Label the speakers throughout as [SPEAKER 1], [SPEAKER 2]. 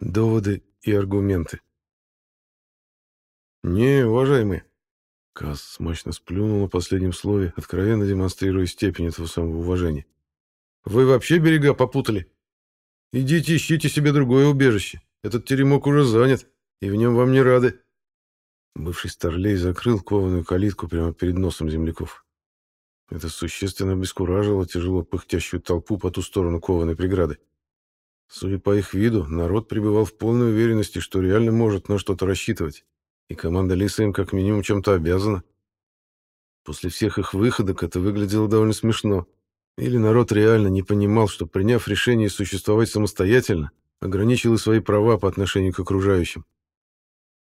[SPEAKER 1] Доводы и аргументы. «Не, уважаемые!» Каз смачно сплюнул на последнем слове, откровенно демонстрируя степень этого самого уважения. «Вы вообще берега попутали? Идите ищите себе другое убежище. Этот теремок уже занят, и в нем вам не рады». Бывший старлей закрыл кованую калитку прямо перед носом земляков. Это существенно обескуражило тяжело пыхтящую толпу по ту сторону кованой преграды. Судя по их виду, народ пребывал в полной уверенности, что реально может на что-то рассчитывать, и команда Лиса им как минимум чем-то обязана. После всех их выходок это выглядело довольно смешно. Или народ реально не понимал, что, приняв решение существовать самостоятельно, ограничил и свои права по отношению к окружающим.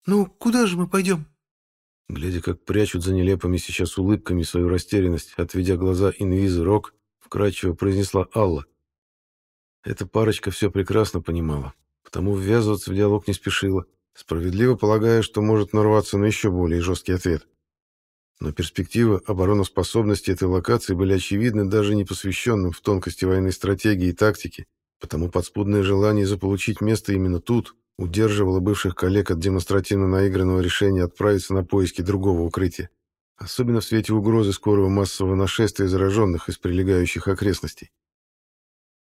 [SPEAKER 2] «Ну, куда же мы пойдем?»
[SPEAKER 1] Глядя, как прячут за нелепыми сейчас улыбками свою растерянность, отведя глаза инвизы Рок, вкрадчиво произнесла Алла. Эта парочка все прекрасно понимала, потому ввязываться в диалог не спешила, справедливо полагая, что может нарваться на еще более жесткий ответ. Но перспективы обороноспособности этой локации были очевидны даже непосвященным в тонкости военной стратегии и тактики, потому подспудное желание заполучить место именно тут удерживало бывших коллег от демонстративно наигранного решения отправиться на поиски другого укрытия, особенно в свете угрозы скорого массового нашествия зараженных из прилегающих окрестностей.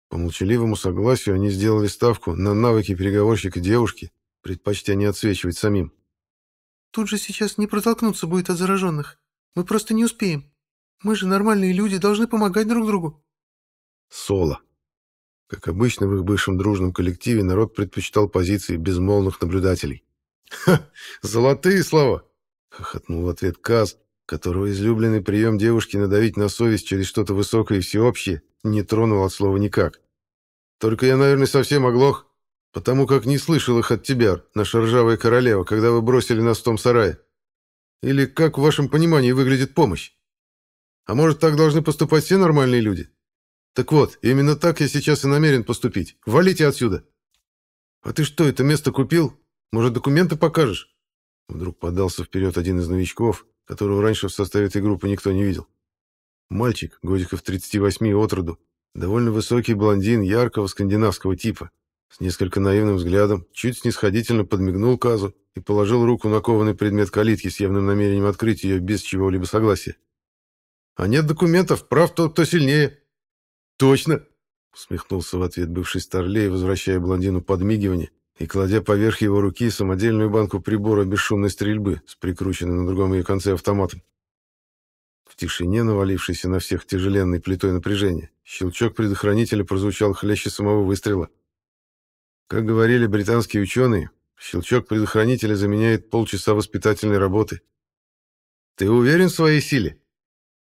[SPEAKER 1] По молчаливому согласию они сделали ставку на навыки переговорщика девушки, предпочтя не отсвечивать самим.
[SPEAKER 2] «Тут же сейчас не протолкнуться будет от зараженных. Мы просто не успеем. Мы же нормальные люди, должны помогать друг другу».
[SPEAKER 1] Соло. Как обычно в их бывшем дружном коллективе народ предпочитал позиции безмолвных наблюдателей. «Ха! Золотые слова!» — хохотнул в ответ Каз, которого излюбленный прием девушки надавить на совесть через что-то высокое и всеобщее не тронул от слова никак. «Только я, наверное, совсем оглох, потому как не слышал их от тебя, наша ржавая королева, когда вы бросили нас в том сарае. Или как в вашем понимании выглядит помощь? А может, так должны поступать все нормальные люди? Так вот, именно так я сейчас и намерен поступить. Валите отсюда!» «А ты что, это место купил? Может, документы покажешь?» Вдруг подался вперед один из новичков, которого раньше в составе этой группы никто не видел. Мальчик, годиков 38 от роду, довольно высокий блондин яркого скандинавского типа, с несколько наивным взглядом, чуть снисходительно подмигнул Казу и положил руку на кованый предмет калитки с явным намерением открыть ее без чего-либо согласия. «А нет документов, прав тот, кто сильнее». «Точно!» — усмехнулся в ответ бывший старлей, возвращая блондину подмигивание и кладя поверх его руки самодельную банку прибора бесшумной стрельбы с прикрученным на другом ее конце автоматом. В тишине, навалившейся на всех тяжеленной плитой напряжения, щелчок предохранителя прозвучал хлеще самого выстрела. Как говорили британские ученые, щелчок предохранителя заменяет полчаса воспитательной работы. «Ты уверен в своей силе?»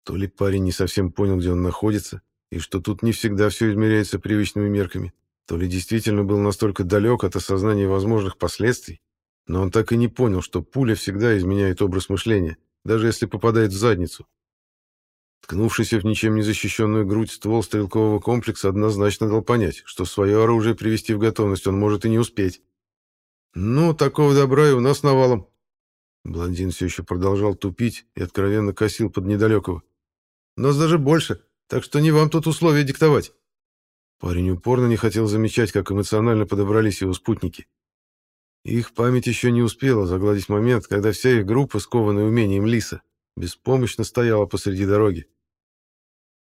[SPEAKER 1] То ли парень не совсем понял, где он находится, и что тут не всегда все измеряется привычными мерками, то ли действительно был настолько далек от осознания возможных последствий, но он так и не понял, что пуля всегда изменяет образ мышления, даже если попадает в задницу. Ткнувшийся в ничем не защищенную грудь ствол стрелкового комплекса однозначно дал понять, что свое оружие привести в готовность он может и не успеть. «Ну, такого добра и у нас навалом». Блондин все еще продолжал тупить и откровенно косил под недалекого. «Нас даже больше, так что не вам тут условия диктовать». Парень упорно не хотел замечать, как эмоционально подобрались его спутники. Их память еще не успела загладить момент, когда вся их группа, скованная умением лиса, беспомощно стояла посреди дороги.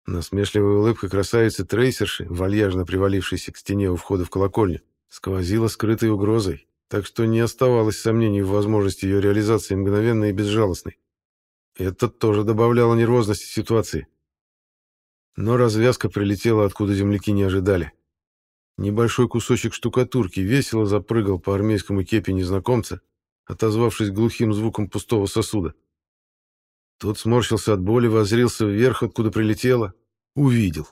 [SPEAKER 1] Насмешливая улыбка красавицы-трейсерши, вальяжно привалившейся к стене у входа в колокольню, сквозила скрытой угрозой, так что не оставалось сомнений в возможности ее реализации мгновенной и безжалостной. Это тоже добавляло нервозности ситуации. Но развязка прилетела, откуда земляки не ожидали. Небольшой кусочек штукатурки весело запрыгал по армейскому кепи незнакомца, отозвавшись глухим звуком пустого сосуда. Тот сморщился от боли, возрился вверх, откуда прилетело. Увидел.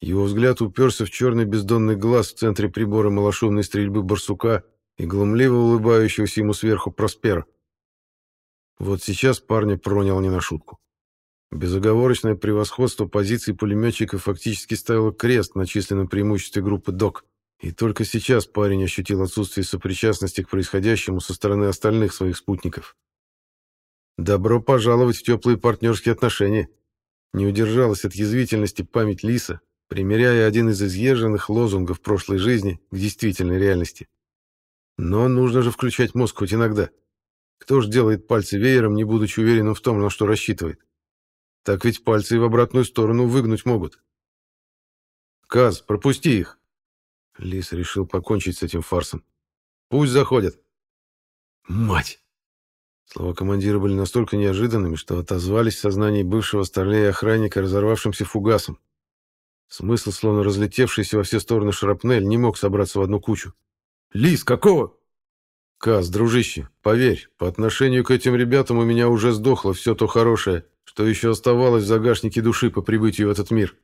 [SPEAKER 1] Его взгляд уперся в черный бездонный глаз в центре прибора малошумной стрельбы барсука и глумливо улыбающегося ему сверху Проспера. Вот сейчас парня пронял не на шутку. Безоговорочное превосходство позиций пулеметчиков фактически ставило крест на численном преимуществе группы ДОК. И только сейчас парень ощутил отсутствие сопричастности к происходящему со стороны остальных своих спутников. «Добро пожаловать в теплые партнерские отношения!» Не удержалась от язвительности память Лиса, примеряя один из изъезженных лозунгов прошлой жизни к действительной реальности. Но нужно же включать мозг хоть иногда. Кто ж делает пальцы веером, не будучи уверенным в том, на что рассчитывает? Так ведь пальцы и в обратную сторону выгнуть могут. Каз, пропусти их. Лис решил покончить с этим фарсом. Пусть заходят. Мать! Слова командира были настолько неожиданными, что отозвались в сознании бывшего старлея охранника разорвавшимся фугасом. Смысл, словно разлетевшийся во все стороны шрапнель, не мог собраться в одну кучу. «Лис, какого?» «Каз, дружище, поверь, по отношению к этим ребятам у меня уже сдохло все то хорошее, что еще оставалось в загашнике души по прибытию в этот мир».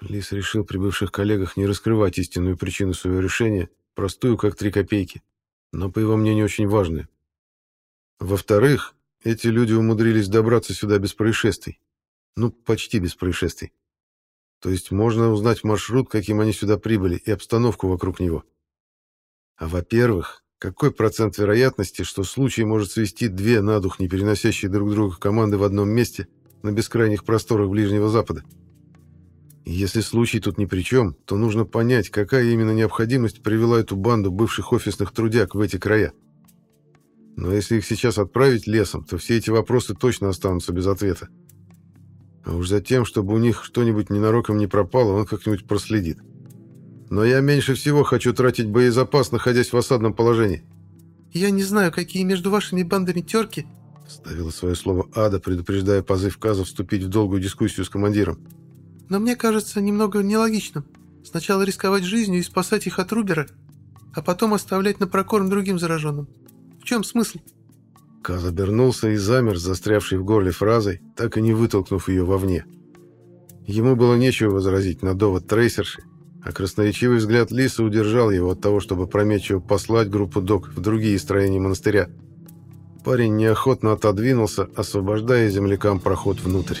[SPEAKER 1] Лис решил при бывших коллегах не раскрывать истинную причину своего решения, простую, как три копейки, но, по его мнению, очень важную. Во-вторых, эти люди умудрились добраться сюда без происшествий. Ну, почти без происшествий. То есть можно узнать маршрут, каким они сюда прибыли, и обстановку вокруг него. А во-первых, какой процент вероятности, что случай может свести две на дух не переносящие друг друга команды в одном месте на бескрайних просторах Ближнего Запада? И если случай тут ни при чем, то нужно понять, какая именно необходимость привела эту банду бывших офисных трудяг в эти края. Но если их сейчас отправить лесом, то все эти вопросы точно останутся без ответа. А уж за тем, чтобы у них что-нибудь ненароком не пропало, он как-нибудь проследит. Но я меньше всего хочу тратить боезапас, находясь в осадном положении.
[SPEAKER 2] «Я не знаю, какие между вашими бандами терки», —
[SPEAKER 1] ставила свое слово Ада, предупреждая позыв Каза вступить в долгую дискуссию с командиром.
[SPEAKER 2] Но мне кажется немного нелогичным. Сначала рисковать жизнью и спасать их от Рубера, а потом оставлять на прокорм другим зараженным. В чем смысл?
[SPEAKER 1] Каз обернулся и замер, застрявший в горле фразой, так и не вытолкнув ее вовне. Ему было нечего возразить на довод трейсерши, а красноречивый взгляд Лиса удержал его от того, чтобы прометчиво послать группу док в другие строения монастыря. Парень неохотно отодвинулся, освобождая землякам проход внутрь.